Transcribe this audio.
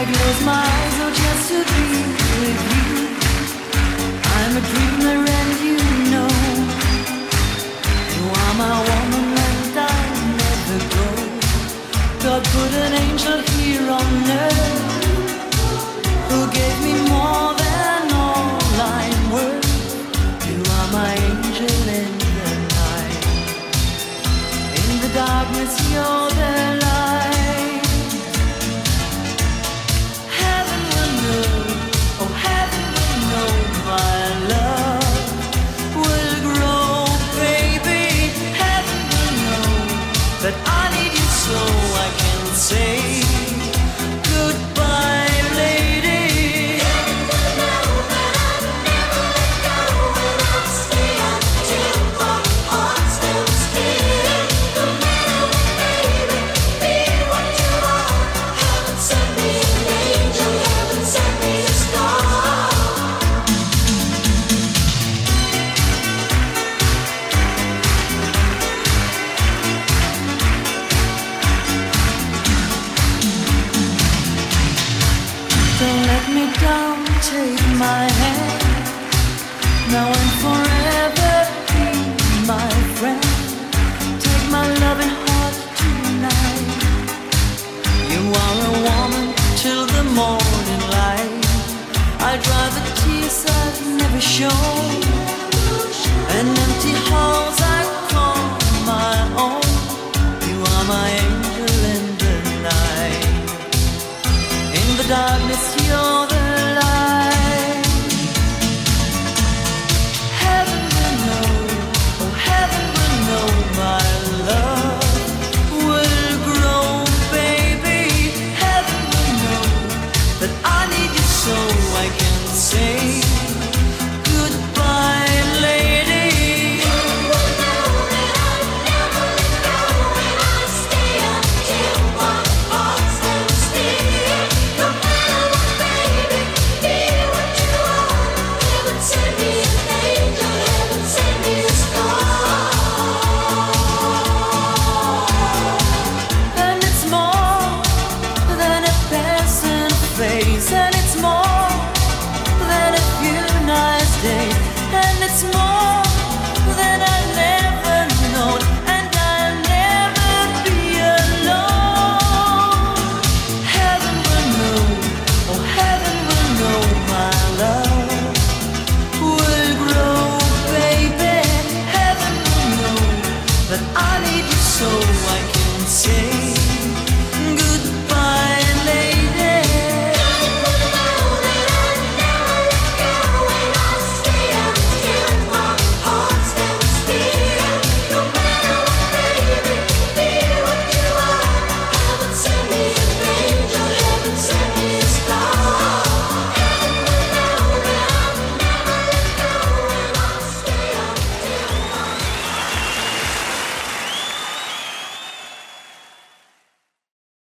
I close my eyes, oh, just to be with you. I'm a dreamer, and you know. You are my woman, and I'll never go. God put an angel here on earth who gave me more than all I'm worth. You are my angel in the night. In the darkness, you're the so I can say goodbye, Don't let me down, take my hand. Now and forever be my friend. Take my loving heart tonight. You are a woman till the morning light. I dry the tears I've never shown. In the darkness, that I need you so I can say.